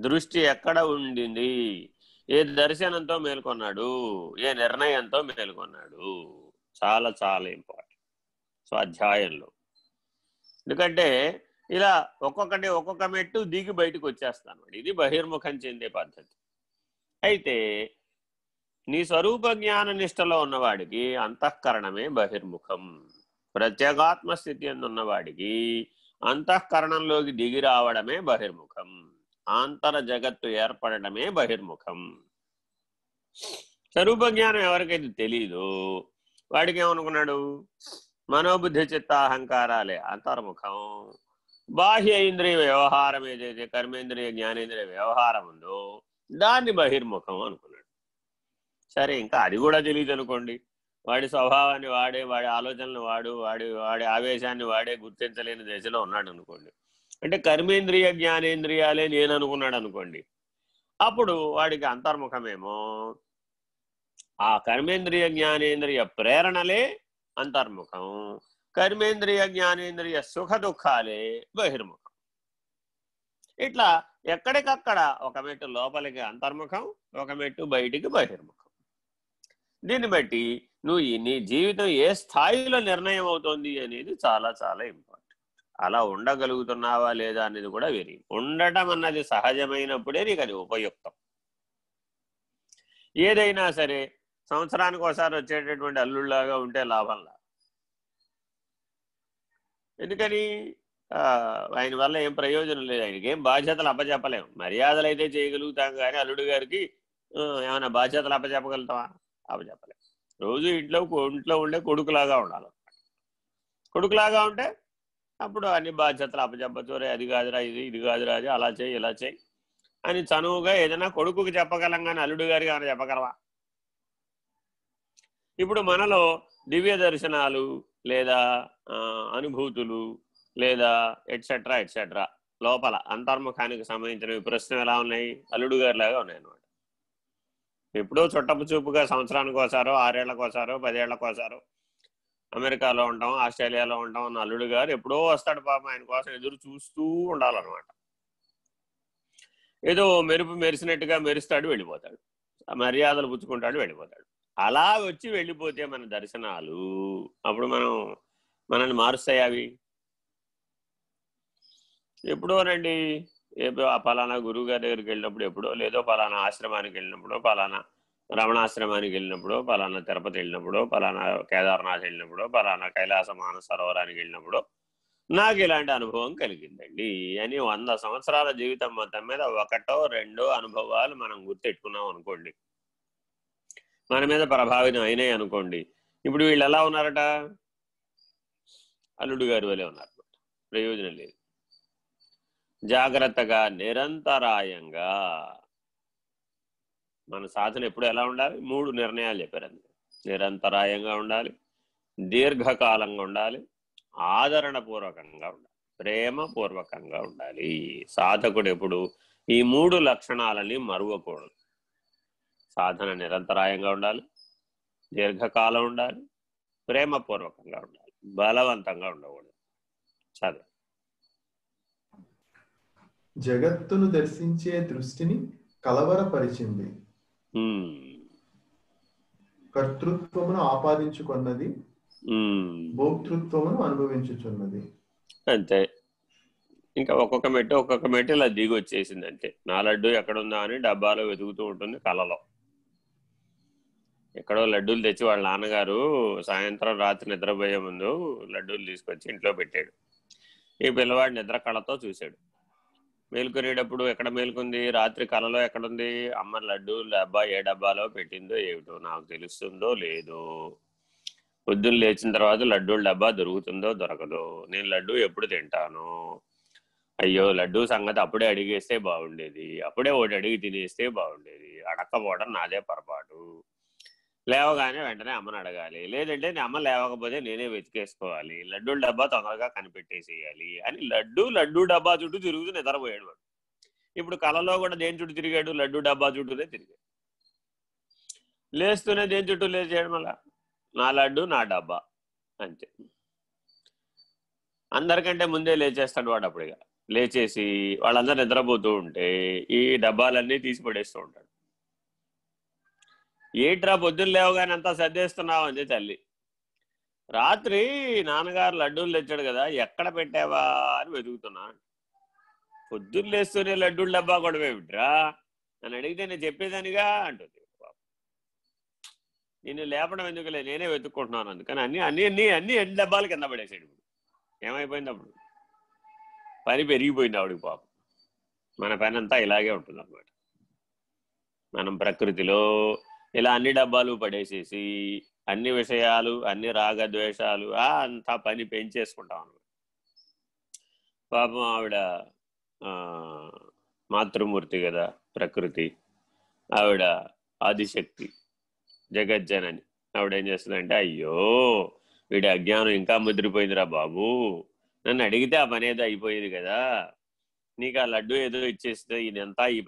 దృష్టి ఎక్కడ ఉండింది? ఏ దర్శనంతో మేల్కొన్నాడు? ఏ నిర్ణయంతో మేల్కొన్నాడు? చాలా చాలా ఇంపార్టెంట్ స్వాధ్యాయంలో. ఎందుకంటే ఇలా ఒక్కొక్కటి ఒక్కొక్క మెట్టు దిగి బయటకు వచ్చేస్తాను. ఇది బహిర్ముఖం చెందే పద్ధతి. అయితే నీ స్వరూప జ్ఞాన నిష్టలో ఉన్నవాడికి అంతఃకరణమే బహిర్ముఖం. ప్రత్యేగాత్మ స్థితి ఉన్నవాడికి అంతఃకరణంలోకి దిగి రావడమే బహిర్ముఖం. ఆంతర జగత్తు ఏర్పడటమే బహిర్ముఖం. స్వరూప జ్ఞానం ఎవరికైతే తెలీదు వాడికి ఏమనుకున్నాడు మనోబుద్ధి చిత్త అహంకారాలే అంతర్ముఖం. బాహ్య ఇంద్రియ వ్యవహారం ఏదైతే కర్మేంద్రియ జ్ఞానేంద్రియ వ్యవహారం ఉందో దాన్ని బహిర్ముఖం అనుకున్నాడు. సరే ఇంకా అది కూడా తెలియదు అనుకోండి. వాడి స్వభావాన్ని వాడే వాడి ఆలోచనలు వాడు వాడి వాడి ఆవేశాన్ని వాడే గుర్తించలేని దశలో ఉన్నాడు అనుకోండి. అంటే కర్మేంద్రియ జ్ఞానేంద్రియాలే నేను అనుకున్నాడు అనుకోండి అప్పుడు వాడికి అంతర్ముఖమేమో? ఆ కర్మేంద్రియ జ్ఞానేంద్రియ ప్రేరణలే అంతర్ముఖం. కర్మేంద్రియ జ్ఞానేంద్రియ సుఖ దుఃఖాలే బహిర్ముఖం. ఇట్లా ఎక్కడికక్కడ ఒక మెట్టు లోపలికి అంతర్ముఖం ఒక మెట్టు బయటికి బహిర్ముఖం. దీన్ని బట్టి నువ్వు నీ జీవితం ఏ స్థాయిలో నిర్ణయం అవుతోంది అనేది చాలా చాలా ఇంపార్టెంట్ అలా ఉండగలుగుతున్నావా లేదా అనేది కూడా వెరీ. ఉండటం అన్నది సహజమైనప్పుడే నీకు అది ఉపయుక్తం. ఏదైనా సరే సంవత్సరానికి ఒకసారి వచ్చేటటువంటి అల్లుళ్ళలాగా ఉంటే లాభంలా ఎందుకని? ఆయన వల్ల ఏం ప్రయోజనం లేదు. ఆయనకి ఏం బాధ్యతలు అప్పచెప్పలేము మర్యాదలు అయితే చేయగలుగుతాం కానీ అల్లుడు గారికి ఏమైనా బాధ్యతలు అప్పచెప్పగలుగుతావా? అప్పచెప్పలేము రోజు ఇంట్లో ఇంట్లో ఉండే కొడుకులాగా ఉండాలి. కొడుకులాగా ఉంటే అప్పుడు అన్ని బాధ్యతలు అప్పచెప్పచ్చు అది కాదురా ఇది ఇది కాదురా అది అలా చేయి ఇలా చేయి అని చనువుగా ఏదైనా కొడుకుకి చెప్పగలం కానీ అల్లుడు గారికి ఏమైనా చెప్పగలవా? ఇప్పుడు మనలో దివ్య దర్శనాలు లేదా అనుభూతులు లేదా ఎట్సెట్రా ఎట్సెట్రా లోపల అంతర్ముఖానికి సంబంధించిన ప్రశ్నలు ఎలా ఉన్నాయి? అల్లుడు గారిలాగా ఉన్నాయి అనమాట ఎప్పుడో చుట్టపు చూపుగా సంవత్సరానికి ఒకసారో ఆరేళ్ళకు ఒకసారో పదేళ్ళకు అమెరికాలో ఉంటాం ఆస్ట్రేలియాలో ఉంటాం అన్న అల్లుడు గారు ఎప్పుడో వస్తాడు పాపం ఆయన కోసం ఎదురు చూస్తూ ఉండాలన్నమాట. ఏదో మెరుపు మెరిసినట్టుగా మెరుస్తాడు వెళ్ళిపోతాడు. మర్యాదలు పుచ్చుకుంటాడు వెళ్ళిపోతాడు. అలా వచ్చి వెళ్ళిపోతే మన దర్శనాలు అప్పుడు మనం మనల్ని మారుస్తాయి అవి? ఎప్పుడోనండి ఏ ఆ పలానా గురువు గారి దగ్గరికి వెళ్ళినప్పుడు ఎప్పుడో లేదో పలానా ఆశ్రమానికి వెళ్ళినప్పుడు పలానా రమణాశ్రమానికి వెళ్ళినప్పుడు పలానా తిరుపతి వెళ్ళినప్పుడు పలానా కేదార్నాథ్ వెళ్ళినప్పుడు పలానా కైలాస మాన సరోవరానికి వెళ్ళినప్పుడు నాకు ఇలాంటి అనుభవం కలిగిందండి. అని వంద సంవత్సరాల జీవితం మొత్తం మీద ఒకటో రెండో అనుభవాలు మనం గుర్తెట్టుకున్నాం అనుకోండి. మన మీద ప్రభావితం అయినాయి అనుకోండి. ఇప్పుడు వీళ్ళు ఎలా ఉన్నారట? అల్లుడు గారి వలె ఉన్నారు. ప్రయోజనం లేదు. జాగ్రత్తగా నిరంతరాయంగా మన సాధన ఎప్పుడు ఎలా ఉండాలి? మూడు నిర్ణయాలు చెప్పారు నిరంతరాయంగా ఉండాలి దీర్ఘకాలంగా ఉండాలి ఆదరణపూర్వకంగా ఉండాలి ప్రేమపూర్వకంగా ఉండాలి. సాధకుడు ఎప్పుడు ఈ మూడు లక్షణాలని మరువకూడదు. సాధన నిరంతరాయంగా ఉండాలి దీర్ఘకాలం ఉండాలి ప్రేమపూర్వకంగా ఉండాలి బలవంతంగా ఉండకూడదు. చదువు. జగత్తును దర్శించే దృష్టిని కలవరపరిచింది. కర్తృత్వమును ఆపాదించుకున్నది భోక్తృత్వమును అనుభవించుచున్నది. అంతే. ఇంకా ఒక్కొక్క మెట్టు ఒక్కొక్క మెట్టు ఇలా దిగి వచ్చేసింది అంతే నా లడ్డు ఎక్కడుందా అని డబ్బాలో వెతుకుతూ ఉంటుంది కళలో. ఎక్కడో లడ్డూలు తెచ్చి వాళ్ళ నాన్నగారు సాయంత్రం రాత్రి నిద్రపోయే ముందు లడ్డూలు తీసుకొచ్చి ఇంట్లో పెట్టాడు. ఈ పిల్లవాడు నిద్ర కళతో చూశాడు. మేలుకునేటప్పుడు ఎక్కడ మేలుకుంది? రాత్రి కళలో ఎక్కడుంది? అమ్మ లడ్డు డబ్బా ఏ డబ్బాలో పెట్టిందో ఏమిటో నాకు తెలుస్తుందో లేదో. పొద్దున్న లేచిన తర్వాత లడ్డూల డబ్బా దొరుకుతుందో దొరకదో. నేను లడ్డు ఎప్పుడు తింటాను? అయ్యో లడ్డూ సంగతి అప్పుడే అడిగేస్తే బాగుండేది. అప్పుడే ఒకటి అడిగి తినేస్తే బాగుండేది. అడక్కపోవడం నాదే పొరపాటు. లేవగానే వెంటనే అమ్మని అడగాలి. లేదంటే నేను అమ్మ లేవకపోతే నేనే వెతికేసుకోవాలి. లడ్డూల డబ్బా తొందరగా కనిపెట్టేసేయాలి అని లడ్డు లడ్డు డబ్బా చుట్టూ తిరుగుతూ నిద్రపోయాడు వాడు. ఇప్పుడు కళలో కూడా దేని చుట్టూ తిరిగాడు? లడ్డు డబ్బా చుట్టూనే తిరిగాడు. లేస్తూనే దేని చుట్టూ లేచేయడం మళ్ళా? నా లడ్డు నా డబ్బా అంతే. అందరికంటే ముందే లేచేస్తాడు వాడు అప్పుడుగా లేచేసి వాళ్ళందరూ నిద్రపోతూ ఉంటే ఈ డబ్బాలన్నీ తీసి పడేస్తూ ఉంటాడు. ఏట్రా పొద్దున్న లేవగానే అంతా సర్దేస్తున్నావు అంది తల్లి. రాత్రి నాన్నగారు లడ్డూలు తెచ్చాడు కదా ఎక్కడ పెట్టావా అని వెతుకుతున్నా. పొద్దున్న లేస్తూనే లడ్డూలు డబ్బా కూడా ఏమిట్రా అని అడిగితే నేను చెప్పేదానిగా అంటుంది. నేను లేపడం ఎందుకులే నేనే వెతుక్కుంటున్నాను అందుకని అన్ని అన్ని అన్ని అన్ని ఎన్ని డబ్బాలు కింద పడేసాడు ఇప్పుడు. ఏమైపోయింది అప్పుడు? పని పెరిగిపోయింది ఆవిడకి పాపం. మన పని అంతా ఇలాగే ఉంటుంది అన్నమాట మనం ప్రకృతిలో ఇలా అన్ని డబ్బాలు పడేసేసి అన్ని విషయాలు అన్ని రాగద్వేషాలు ఆ అంతా పని పెంచేసుకుంటాం అనమాట. పాపం ఆవిడ ఆ, మాతృమూర్తి కదా ప్రకృతి. ఆవిడ ఆదిశక్తి జగజ్జనని. ఆవిడ ఏం చేస్తుందంటే అయ్యో వీడి అజ్ఞానం ఇంకా ముదిరిపోయిందిరా బాబు. నన్ను అడిగితే ఆ పని ఏదో అయిపోయేది కదా. నీకు ఆ లడ్డు ఏదో ఇచ్చేస్తే ఇదంతా ఈ